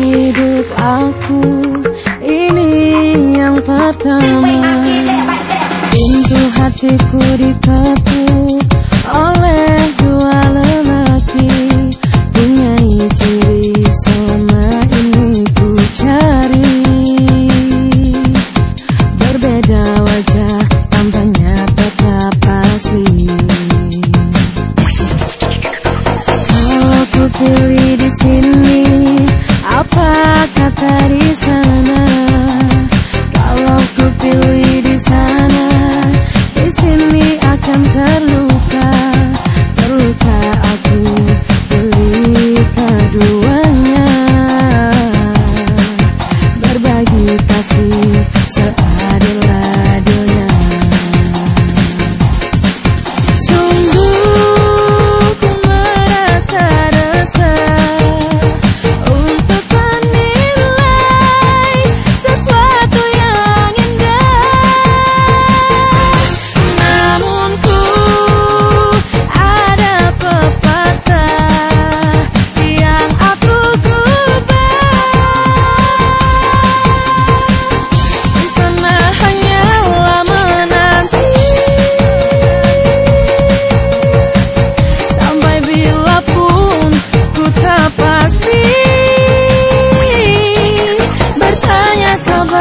hidup aku Ini yang pertama. Pintu hatiku diketuk oleh dua lelaki. Punya ciri sama ini ku cari. Berbeda wajah tampangnya tetap asli. Kalau ku pilih di sini apa kata di sana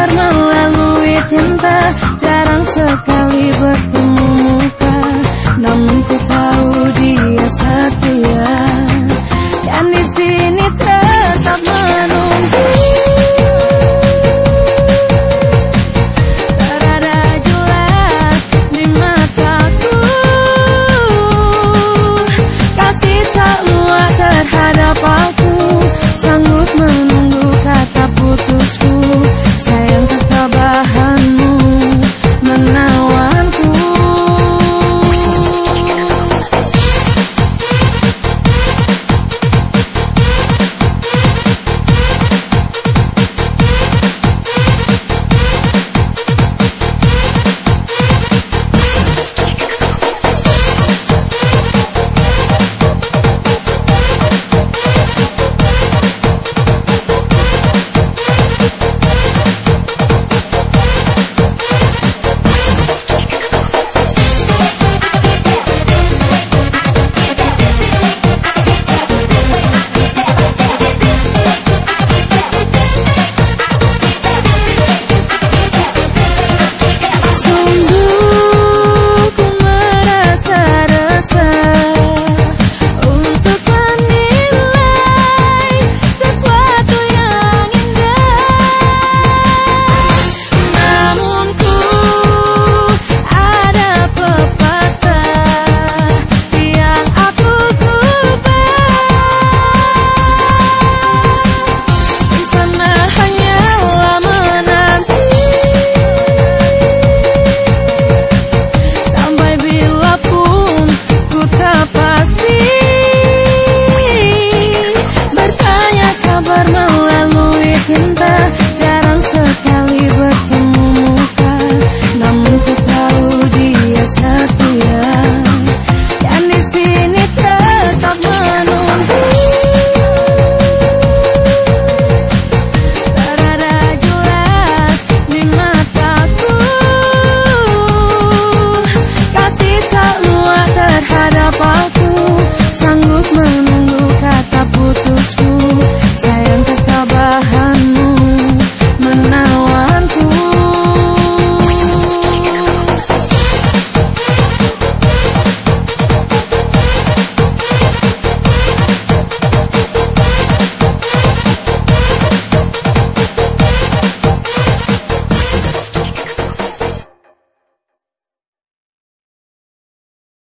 melalui cinta Jarang sekali bertemu.